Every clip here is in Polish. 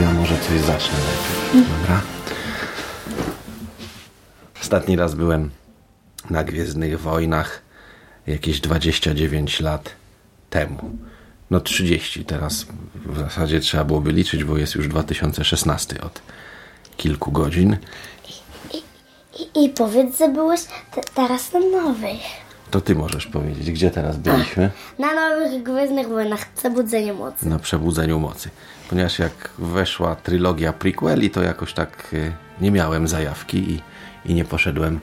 Ja może coś zacznę najpierw. Dobra. Ostatni raz byłem na Gwiezdnych Wojnach jakieś 29 lat temu. No 30 teraz w zasadzie trzeba byłoby liczyć, bo jest już 2016 od kilku godzin. I, i powiedz, że byłeś te, teraz na nowych. To ty możesz powiedzieć, gdzie teraz byliśmy? Na nowych Gwiezdnych Wojnach Przebudzenie Mocy. Na Przebudzeniu Mocy. Ponieważ jak weszła trylogia prequeli, to jakoś tak y, nie miałem zajawki i, i nie poszedłem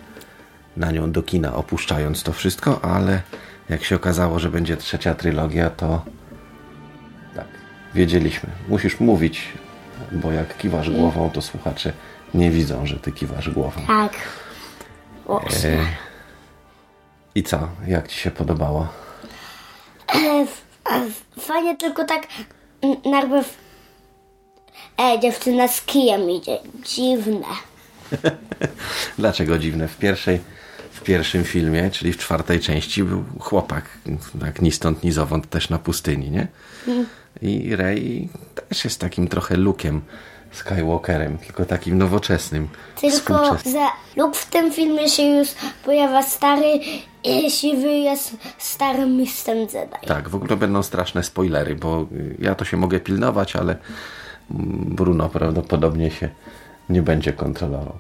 na nią do kina, opuszczając to wszystko, ale jak się okazało, że będzie trzecia trylogia, to tak, wiedzieliśmy. Musisz mówić, bo jak kiwasz głową, to słuchacze nie widzą, że ty kiwasz głową. Tak. Właśnie. E, I co? Jak ci się podobało? E, a, fajnie, tylko tak najpierw e, dziewczyna z kijem idzie. Dziwne. Dlaczego dziwne? W pierwszej, w pierwszym filmie, czyli w czwartej części, był chłopak, tak ni stąd, ni zowąd, też na pustyni, nie? I Rey też jest takim trochę Luke'em Skywalkerem, tylko takim nowoczesnym. Tylko, że Luke w tym filmie się już pojawia stary i siwy jest starym mistrzem Jedi. Tak, w ogóle będą straszne spoilery, bo ja to się mogę pilnować, ale Bruno prawdopodobnie się nie będzie kontrolował.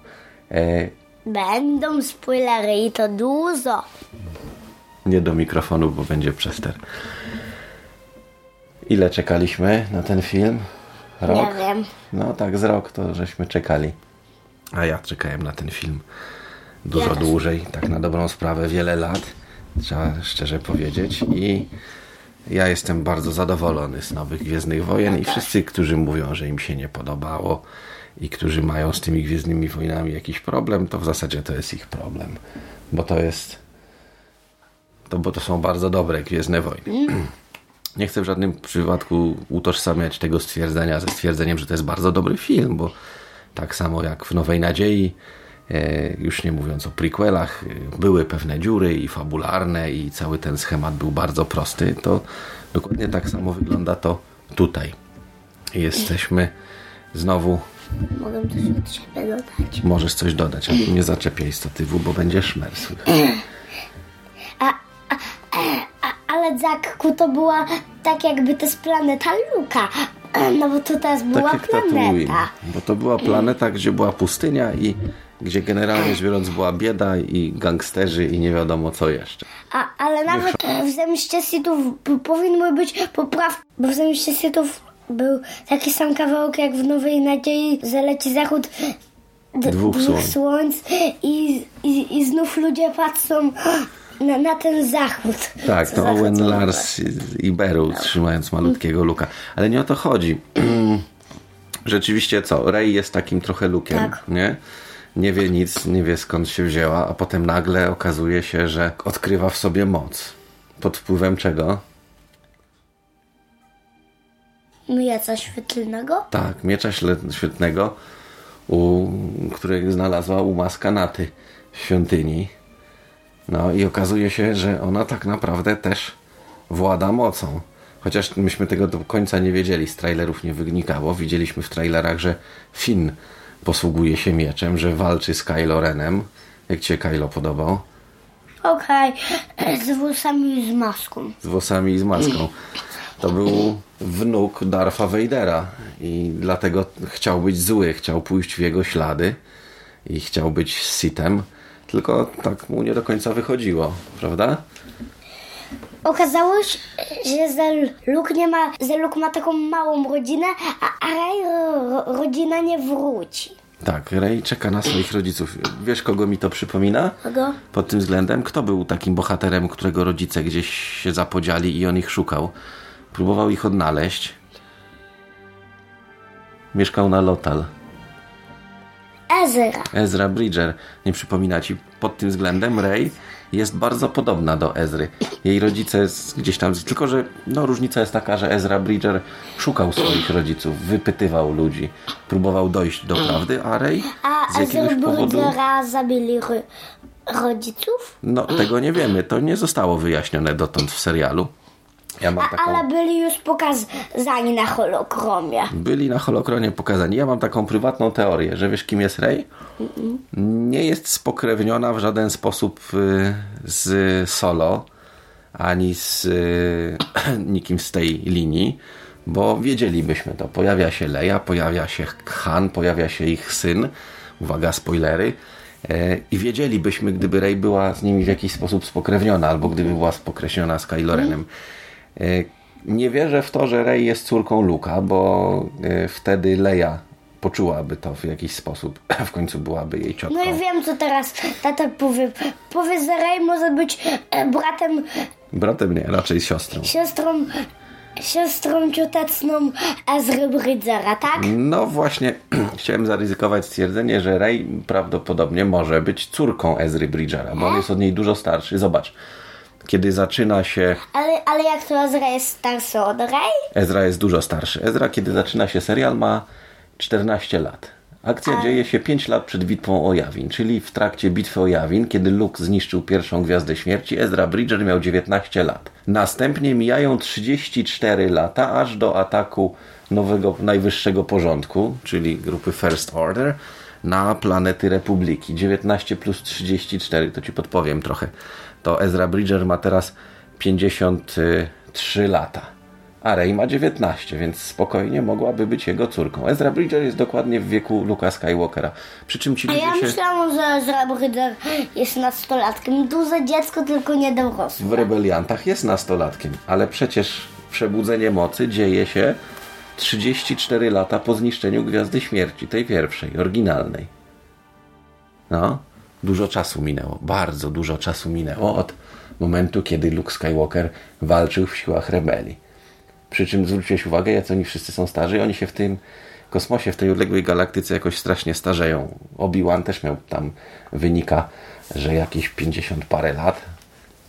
E, Będą spoilery i to dużo. Nie do mikrofonu, bo będzie przester. Ile czekaliśmy na ten film? Rok? Nie wiem. No tak, z rok to żeśmy czekali. A ja czekałem na ten film dużo Ja dłużej, tak na dobrą sprawę, wiele lat, trzeba szczerze powiedzieć. I ja jestem bardzo zadowolony z nowych Gwiezdnych Wojen i wszyscy, którzy mówią, że im się nie podobało i którzy mają z tymi Gwiezdnymi Wojnami jakiś problem, to w zasadzie to jest ich problem, bo to jest to, bo to są bardzo dobre Gwiezdne Wojny. Nie chcę w żadnym przypadku utożsamiać tego stwierdzenia ze stwierdzeniem, że to jest bardzo dobry film, bo tak samo jak w Nowej Nadziei, e, już nie mówiąc o prequelach, e, były pewne dziury i fabularne i cały ten schemat był bardzo prosty, to dokładnie tak samo wygląda to tutaj. Jesteśmy znowu, Mogę coś od siebie dodać. możesz coś dodać, ale nie zaczepiaj statywu, bo będzie szmer słychać. Ale Zakku to była tak jakby to jest planeta Luka. No bo to teraz była Tak jak planeta. bo to była planeta, gdzie była pustynia i gdzie generalnie rzecz biorąc była bieda i gangsterzy i nie wiadomo co jeszcze. A, ale nawet e, w Zemście Sithów powinny być poprawki, bo w Zemście Sithów był taki sam kawałek jak w Nowej Nadziei, że leci zachód d- Dwóch słońc. słońc i, i, i znów ludzie patrzą na, na ten zachód. Tak, to zachód Owen Lars i- Beru trzymając malutkiego Luka. Ale nie o to chodzi. Rzeczywiście co, Rey jest takim trochę Lukiem, Tak. nie? Nie wie nic, nie wie skąd się wzięła, a potem nagle okazuje się, że odkrywa w sobie moc. Pod wpływem czego? Mieca świetlnego? Tak, miecza świetnego, u, którego znalazła u maskanaty w świątyni. No i okazuje się, że ona tak naprawdę też włada mocą. Chociaż myśmy tego do końca nie wiedzieli, z trailerów nie wynikało. Widzieliśmy w trailerach, że Finn posługuje się mieczem, że walczy z Kylo Renem. Jak ci się Kylo podobał? Okej, z włosami i z maską. z włosami i z maską. To był wnuk Darfa Vadera i dlatego chciał być zły, chciał pójść w jego ślady i chciał być Sithem, tylko tak mu nie do końca wychodziło, prawda? Okazało się, że za Luke nie ma, że Luke ma taką małą rodzinę, a, Rey ro, rodzina nie wróci. Tak, Rey czeka na swoich rodziców. Wiesz, kogo mi to przypomina? Kogo? Pod tym względem, kto był takim bohaterem, którego rodzice gdzieś się zapodziali i on ich szukał? Próbował ich odnaleźć. Mieszkał na Lotal. Ezra. Ezra Bridger. Nie przypomina ci pod tym względem Rey jest bardzo podobna do Ezry. Jej rodzice gdzieś tam, tylko że no, różnica jest taka, że Ezra Bridger szukał swoich rodziców, wypytywał ludzi, próbował dojść do prawdy, a Rey A jakiegoś Ezra powodu... Bridgera zabili ro- rodziców? No, tego nie wiemy. To nie zostało wyjaśnione dotąd w serialu. Ja mam taką... ale byli już pokazani na holokromie. Byli na holokronie pokazani. Ja mam taką prywatną teorię, że wiesz kim jest Rey? Nie jest spokrewniona w żaden sposób y, z Solo, ani z y, nikim z tej linii, bo wiedzielibyśmy to. Pojawia się Leia, pojawia się Han, pojawia się ich syn. Uwaga, spoilery. E, I wiedzielibyśmy, gdyby Rey była z nimi w jakiś sposób spokrewniona, albo gdyby była spokreśniona z Kylo Renem. E, Nie wierzę w to, że Rey jest córką Luka, bo e, wtedy Leia poczułaby to w jakiś sposób. W końcu byłaby jej ciotką. No i wiem, co teraz tata powie. Powie, że Rey może być e, bratem, Bratem nie, raczej siostrą. siostrą, siostrą cioteczną Ezry Bridgera, tak? No właśnie, chciałem zaryzykować stwierdzenie, że Rey prawdopodobnie może być córką Ezry Bridgera, bo on jest od niej dużo starszy. Zobacz, kiedy zaczyna się... Ale, ale jak to Ezra jest starszy od Rey? Ezra jest dużo starszy. Ezra, kiedy zaczyna się serial, ma 14 lat. Akcja dzieje się 5 lat przed bitwą o Jawin, czyli w trakcie bitwy o Jawin, kiedy Luke zniszczył pierwszą Gwiazdę Śmierci, Ezra Bridger miał 19 lat. Następnie mijają 34 lata, aż do ataku nowego, najwyższego porządku, czyli grupy First Order, na planety Republiki. 19 plus 34, to ci podpowiem trochę. To Ezra Bridger ma teraz 53 lata a Rey ma 19, więc spokojnie mogłaby być jego córką. Ezra Bridger jest dokładnie w wieku Luka Skywalkera. Przy czym ci A ludzie ja się myślałam, że Ezra Bridger jest nastolatkiem. Duże dziecko, tylko nie w dorosłe. rebeliantach jest nastolatkiem, ale przecież przebudzenie mocy dzieje się 34 lata po zniszczeniu Gwiazdy Śmierci, tej pierwszej, oryginalnej. No, dużo czasu minęło, bardzo dużo czasu minęło od momentu, kiedy Luke Skywalker walczył w siłach rebelii. Przy czym zwróciłeś uwagę, jak oni wszyscy są starzy i oni się w tym kosmosie, w tej odległej galaktyce jakoś strasznie starzeją. Obi-Wan też miał tam, wynika, że jakieś 50 parę lat,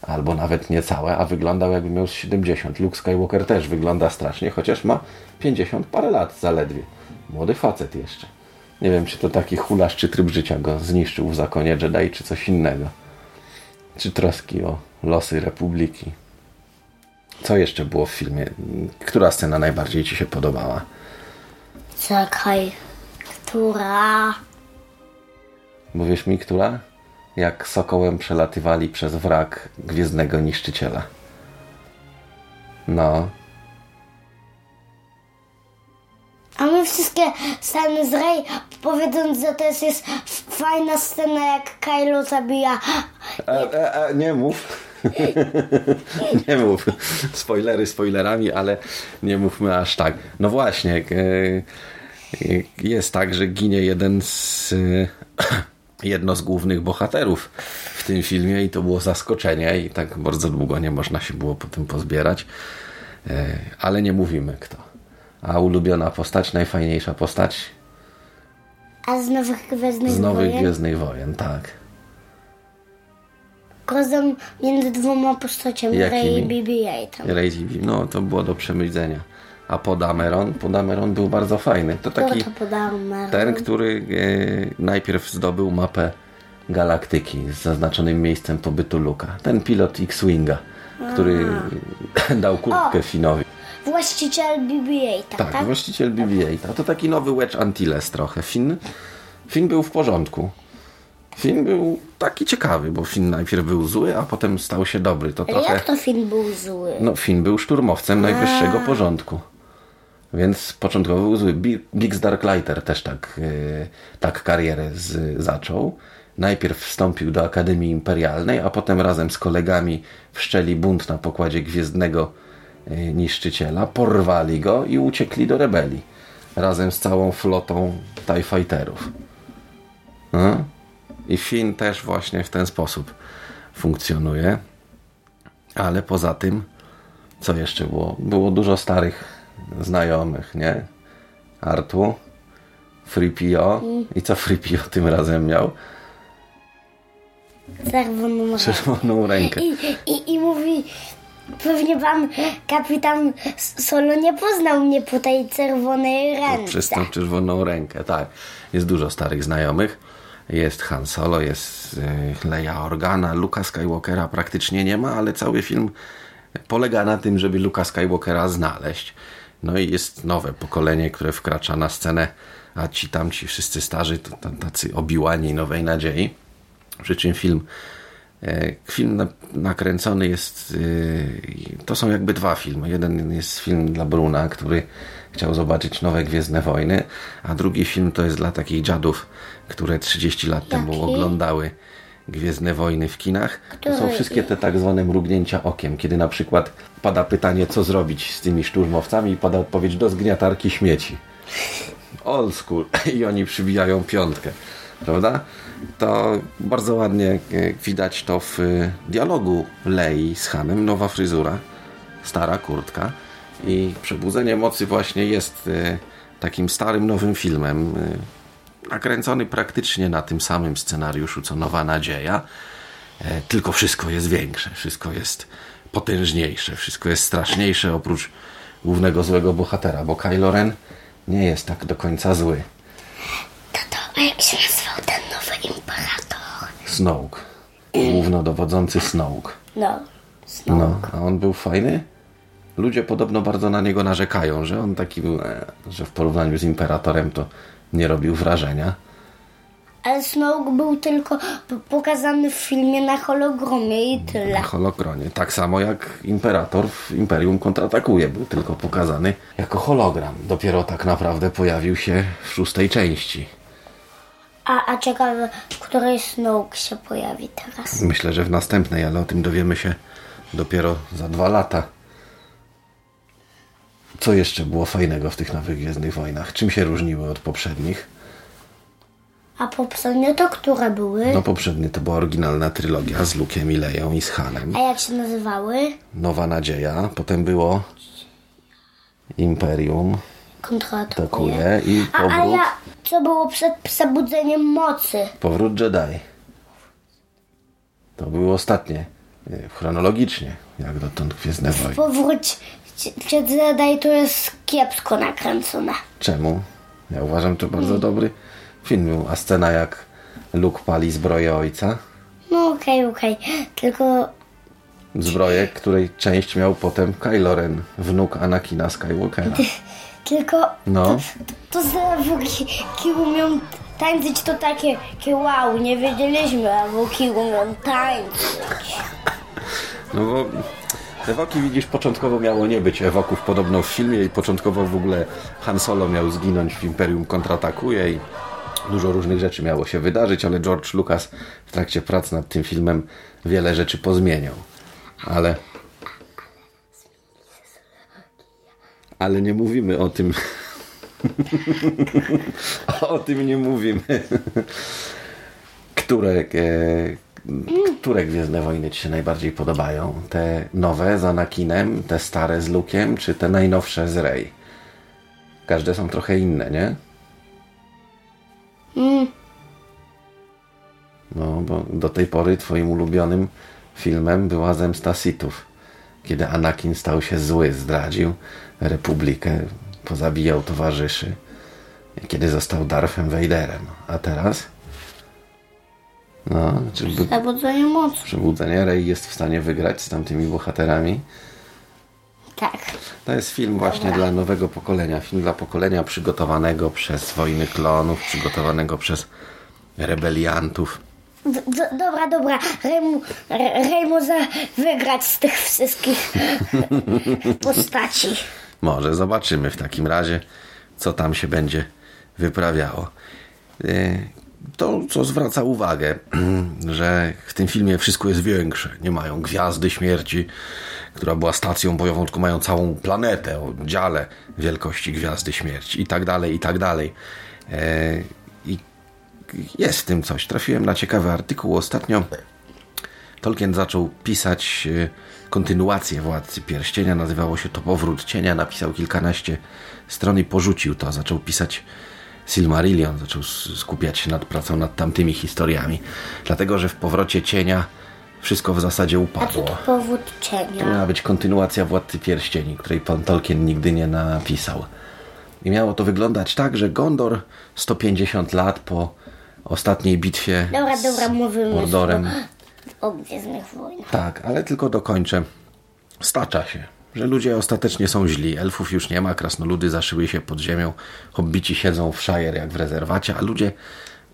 albo nawet niecałe, a wyglądał jakby miał z 70. Luke Skywalker też wygląda strasznie, chociaż ma 50 parę lat zaledwie. Młody facet jeszcze. Nie wiem, czy to taki hularz, czy tryb życia go zniszczył w zakonie Jedi, czy coś innego. Czy troski o losy Republiki. Co jeszcze było w filmie? Która scena najbardziej Ci się podobała? Czekaj, która... Mówisz mi, która? Jak sokołem przelatywali przez wrak gwiezdnego niszczyciela. No, A my wszystkie sceny z Rey, powiedząc, że to jest, fajna scena, jak Kylo zabija. E, e, e, nie mów. nie mów. Spoilery spoilerami, ale nie mówmy aż tak. No właśnie. e, e, Jest tak, że ginie jeden z. Jedno z głównych bohaterów w tym filmie i to było zaskoczenie i tak bardzo długo nie można się było po tym pozbierać. E, Ale nie mówimy kto. A ulubiona postać, najfajniejsza postać A z nowych Gwiezdnych z nowych Wojen? Gwiezdnych Wojen, tak. Kozem między dwoma postaciami, Rey i Jakimi? BB-8. tam. Lazy no to było do przemyślenia. A Podameron, Podameron był bardzo fajny. To taki ten, który e, najpierw zdobył mapę galaktyki z zaznaczonym miejscem pobytu Luka. Ten pilot X-Winga, który dał kurtkę Finowi. Właściciel BB-8, tak? Tak, właściciel BB-8. A to taki nowy Wedge Antilles trochę. Finn, Finn był w porządku. Finn był taki ciekawy, bo Finn najpierw był zły, a potem stał się dobry. To trochę... Jak to film był zły? No, Finn był szturmowcem najwyższego porządku. Więc początkowo był zły. Bi- Biggs Darklighter też tak, yy, tak karierę z, zaczął. Najpierw wstąpił do Akademii Imperialnej, a potem razem z kolegami wszczeli bunt na pokładzie Gwiezdnego yy, Niszczyciela, porwali go i uciekli do rebelii. Razem z całą flotą TIE Fighterów. No? I Finn też właśnie w ten sposób funkcjonuje. Ale poza tym, co jeszcze było? Było dużo starych znajomych, nie? Artu, Fripio. I co Fripio tym razem miał? Czerwoną rękę. Czerwoną rękę. I, i, I mówi, pewnie pan kapitan Solo nie poznał mnie po tej czerwonej ręce. Przez tą czerwoną rękę, tak. Jest dużo starych znajomych. Jest Han Solo, jest y, Leia Organa, Luka Skywalkera praktycznie nie ma, ale cały film polega na tym, żeby Luka Skywalkera znaleźć. No i jest nowe pokolenie, które wkracza na scenę, a ci tamci wszyscy starzy to to tacy obiłani nowej nadziei. Przy czym film e, Film na- nakręcony jest. y, To są jakby dwa filmy. Jeden jest film dla Bruna, który chciał zobaczyć nowe Gwiezdne Wojny, a drugi film to jest dla takich dziadów, które 30 lat temu Jaki? oglądały Gwiezdne Wojny w kinach. To są wszystkie te tak zwane mrugnięcia okiem, kiedy na przykład pada pytanie, co zrobić z tymi szturmowcami, i pada odpowiedź do zgniatarki śmieci old school i oni przybijają piątkę, prawda? To bardzo ładnie e, widać to w e, dialogu Lei z Hanem, nowa fryzura, stara kurtka i Przebudzenie Mocy właśnie jest e, takim starym, nowym filmem, e, nakręcony praktycznie na tym samym scenariuszu co Nowa Nadzieja, e, tylko wszystko jest większe, wszystko jest potężniejsze, wszystko jest straszniejsze oprócz głównego złego bohatera, bo Kylo Ren nie jest tak do końca zły. Tato, a jak się nazywał ten nowy imperator? Snoke. Głównodowodzący Snoke. No, No, a on był fajny? Ludzie podobno bardzo na niego narzekają, że on taki był, e, że w porównaniu z Imperatorem to nie robił wrażenia. Ale Snoke był tylko pokazany w filmie na hologramie i tyle. Na holokronie. Tak samo jak Imperator w Imperium kontratakuje. Był tylko pokazany jako hologram. Dopiero tak naprawdę pojawił się w szóstej części. A, a ciekawe, w której Snoke się pojawi teraz. Myślę, że w następnej, ale o tym dowiemy się dopiero za dwa lata. Co jeszcze było fajnego w tych nowych Gwiezdnych Wojnach? Czym się różniły od poprzednich? A poprzednio to które były? No poprzednie to była oryginalna trylogia z Luke'em i Leją i z Hanem. A jak się nazywały? Nowa Nadzieja, potem było Imperium, Kontratakuje. Atakuje i A, a powrót, ja, co było przed przebudzeniem mocy? powrót Jedi. To były ostatnie, chronologicznie, jak dotąd Gwiezdne Wojny. Powróć Cię Jedi to jest kiepsko nakręcone. Czemu? Ja uważam to bardzo dobry film był. A scena jak Luke pali zbroję ojca, No okej, okej. Tylko zbroję, której część miał potem Kylo Ren, wnuk Anakina Skywalkera. Tylko No. to, to zawódki umią tańczyć to takie, takie wow, nie wiedzieliśmy, a wóki umią tańczyć. No bo Ewoki widzisz, początkowo miało nie być Ewoków podobno w filmie i początkowo w ogóle Han Solo miał zginąć w Imperium kontratakuje i dużo różnych rzeczy miało się wydarzyć, ale George Lucas w trakcie prac nad tym filmem wiele rzeczy pozmieniał. Ale ale nie mówimy o tym. o tym nie mówimy. Które, e, które Gwiezdne Wojny Ci się najbardziej podobają? Te nowe z Anakinem, te stare z Luke'em, czy te najnowsze z Rey? Każde są trochę inne, nie? No, bo do tej pory Twoim ulubionym filmem była Zemsta Sithów. Kiedy Anakin stał się zły, zdradził Republikę, pozabijał towarzyszy. Kiedy został Darthem Vaderem. A teraz? No, czy by- Zabudzenie mocy. Przebudzenie Rey jest w stanie wygrać z tamtymi bohaterami? Tak. To jest film właśnie dla nowego pokolenia. Film dla pokolenia przygotowanego przez Wojny Klonów, przygotowanego przez rebeliantów. D- dobra, dobra. Rejmu, Re- Rej może wygrać z tych wszystkich postaci. Może zobaczymy w takim razie, co tam się będzie wyprawiało. To, co zwraca uwagę, że w tym filmie wszystko jest większe. Nie mają gwiazdy śmierci, która była stacją bojową, tylko mają całą planetę o dziale wielkości gwiazdy śmierci i tak dalej, i tak dalej. E, I jest w tym coś. Trafiłem na ciekawy artykuł ostatnio. Tolkien zaczął pisać e, kontynuację Władcy Pierścienia, nazywało się to Powrót Cienia, napisał kilkanaście stron i porzucił to. Zaczął pisać Silmarillion, zaczął skupiać się nad pracą nad tamtymi historiami. Dlatego, że w powrocie cienia wszystko w zasadzie A upadło. to powód To cienia? miała być kontynuacja Władcy Pierścieni, której pan Tolkien nigdy nie napisał. I miało to wyglądać tak, że Gondor 150 lat po ostatniej bitwie Dobra, z dobra, mówimy Mordorem. o Gwiezdnych Wojnach. Tak, ale tylko dokończę. Stacza się, że ludzie ostatecznie są źli. Elfów już nie ma, krasnoludy zaszyły się pod ziemią, hobbici siedzą w Shire jak w rezerwacie, a ludzie,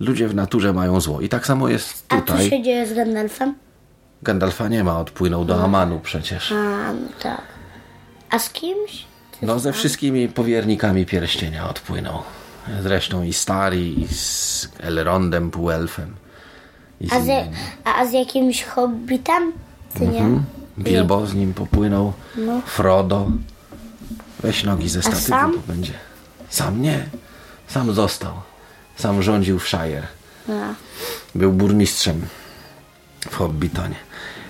ludzie w naturze mają zło. I tak samo jest A co tutaj. się dzieje z Gandalfem? Gandalfa nie ma, odpłynął do Amanu przecież. A, no tak. A z kimś? No ze wszystkimi powiernikami pierścienia odpłynął. Zresztą i Stari, i z Elrondem, półelfem. I z A z, a, z jakimś hobbitem? Ty nie? Bilbo z nim popłynął. Frodo. Weź nogi ze statywu, sam? bo będzie. Sam nie. Sam został. Sam rządził w Shire. A. Był burmistrzem w Hobbitonie.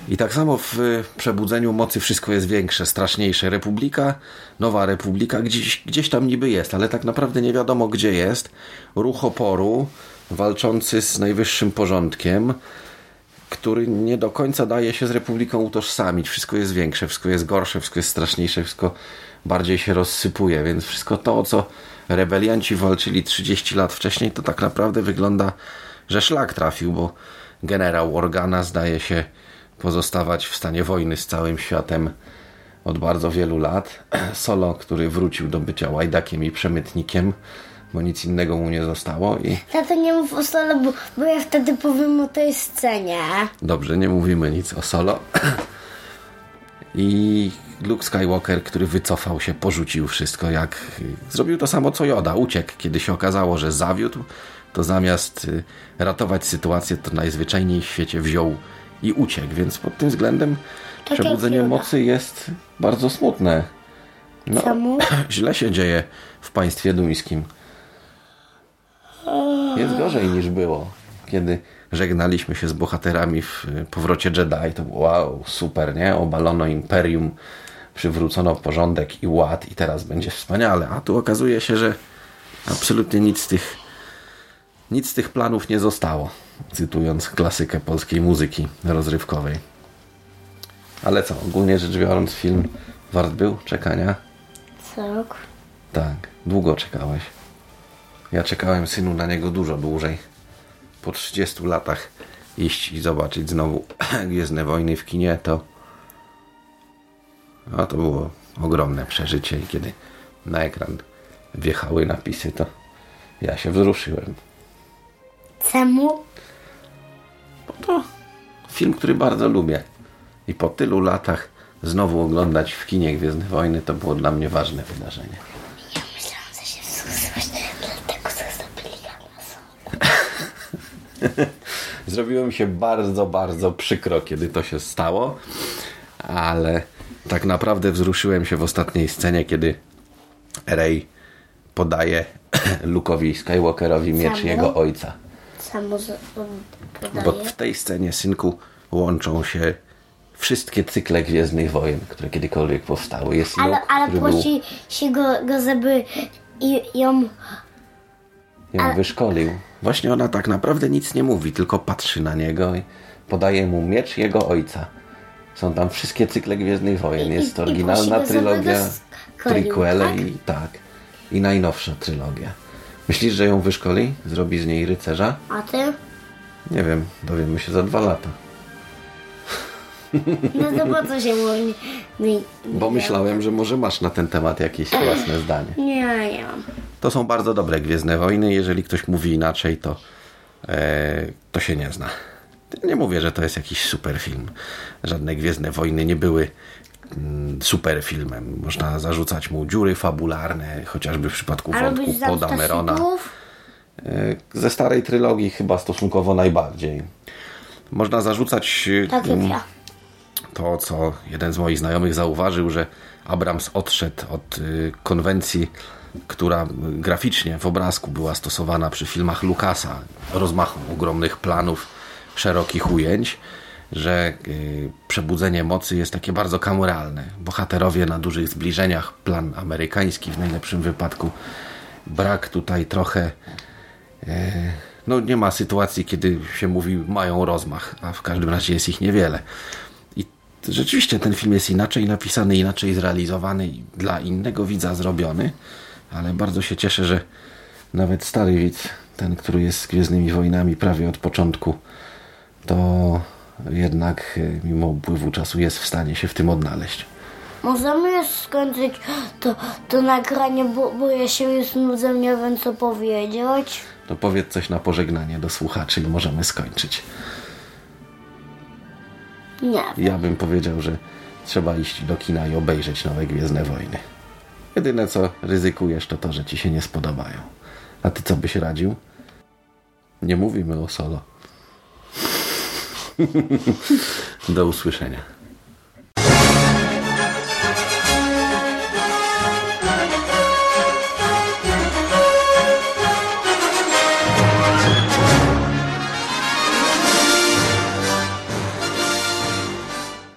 I tak samo w y, Przebudzeniu Mocy wszystko jest większe, straszniejsze. Republika, nowa republika gdzieś, gdzieś tam niby jest, ale tak naprawdę nie wiadomo gdzie jest. Ruch oporu walczący z najwyższym porządkiem, który nie do końca daje się z republiką utożsamić. Wszystko jest większe, wszystko jest gorsze, wszystko jest straszniejsze, wszystko bardziej się rozsypuje, więc wszystko to, o co rebelianci walczyli 30 lat wcześniej, to tak naprawdę wygląda, że szlak trafił, bo generał Organa zdaje się pozostawać w stanie wojny z całym światem od bardzo wielu lat. Solo, który wrócił do bycia łajdakiem i przemytnikiem, bo nic innego mu nie zostało i Tato nie mów o solo, bo, bo ja wtedy powiem o tej scenie. Dobrze, nie mówimy nic o solo. I Luke Skywalker, który wycofał się, porzucił wszystko, jak zrobił to samo co Yoda. Uciekł, kiedy się okazało, że zawiódł, to zamiast y, ratować sytuację, to najzwyczajniej w świecie wziął i uciekł. Więc pod tym względem Tak przebudzenie mocy jest bardzo smutne. No, Czemu? źle się dzieje w państwie duńskim. Jest gorzej niż było. Kiedy żegnaliśmy się z bohaterami w y, powrocie Jedi, to było wow, super, nie? Obalono imperium, przywrócono porządek i ład i teraz będzie wspaniale. A tu okazuje się, że absolutnie nic z tych, nic z tych planów nie zostało. Cytując klasykę polskiej muzyki rozrywkowej. Ale co, ogólnie rzecz biorąc, film wart był czekania? Tak. Tak, długo czekałeś. Ja czekałem, synu, na niego dużo dłużej. Po 30 latach iść i zobaczyć znowu Gwiezdne Wojny w kinie, to... A to było ogromne przeżycie i kiedy na ekran wjechały napisy, to ja się wzruszyłem. Czemu? Bo to film, który bardzo lubię. I po tylu latach znowu oglądać w kinie Gwiezdne Wojny, to było dla mnie ważne wydarzenie. Ja myślałam, że się wzruszyłeś, dlatego zostawili na solo. Zrobiło mi się bardzo, bardzo przykro, kiedy to się stało, ale tak naprawdę wzruszyłem się w ostatniej scenie, kiedy Rey podaje Luke'owi Skywalkerowi miecz Samu? jego ojca. Samo z, podaje. Bo w tej scenie, synku, łączą się wszystkie cykle Gwiezdnych Wojen, które kiedykolwiek powstały. Jest Ale, Luke, ale który był, prosi się go, go żeby i, ją... ją wyszkolił. Właśnie ona tak naprawdę nic nie mówi, tylko patrzy na niego i podaje mu miecz jego ojca. Są tam wszystkie cykle Gwiezdnych Wojen. I- Jest i- to i oryginalna żeby trylogia, prequele tak? i tak. I najnowsza trylogia. Myślisz, że ją wyszkoli? Zrobi z niej rycerza? A ty? Nie wiem, dowiemy się za dwa lata. No to po co się mówi? I- Bo myślałem, że może masz na ten temat jakieś własne zdanie. Nie, nie mam. To są bardzo dobre Gwiezdne Wojny. Jeżeli ktoś mówi inaczej, to, e, to się nie zna. Nie mówię, że to jest jakiś super film. Żadne Gwiezdne Wojny nie były mm, super filmem. Można zarzucać mu dziury fabularne, chociażby w przypadku A wątku Poda Merona. E, Ze starej trylogii chyba stosunkowo najbardziej. Można zarzucać e, Tak mm, ja. to, co jeden z moich znajomych zauważył, że Abrams odszedł od y, konwencji, która y, graficznie w obrazku była stosowana przy filmach Lucasa, rozmachu ogromnych planów, szerokich ujęć, że y, przebudzenie mocy jest takie bardzo kameralne. Bohaterowie na dużych zbliżeniach, plan amerykański w najlepszym wypadku, brak tutaj trochę. E, no nie ma sytuacji, kiedy się mówi mają rozmach, a w każdym razie jest ich niewiele. I rzeczywiście ten film jest inaczej napisany, inaczej zrealizowany dla innego widza zrobiony, ale bardzo się cieszę, że nawet stary widz, ten, który jest z Gwiezdnymi Wojnami prawie od początku, to jednak e, mimo upływu czasu jest w stanie się w tym odnaleźć. Możemy już skończyć to, to nagranie, bo, bo ja się już nudzę, nie wiem co powiedzieć. To powiedz coś na pożegnanie do słuchaczy i możemy skończyć. Nie. Ja bym powiedział, że trzeba iść do kina i obejrzeć nowe Gwiezdne Wojny. Jedyne co ryzykujesz to to, że ci się nie spodobają. A ty co byś radził? Nie mówimy o solo. do usłyszenia.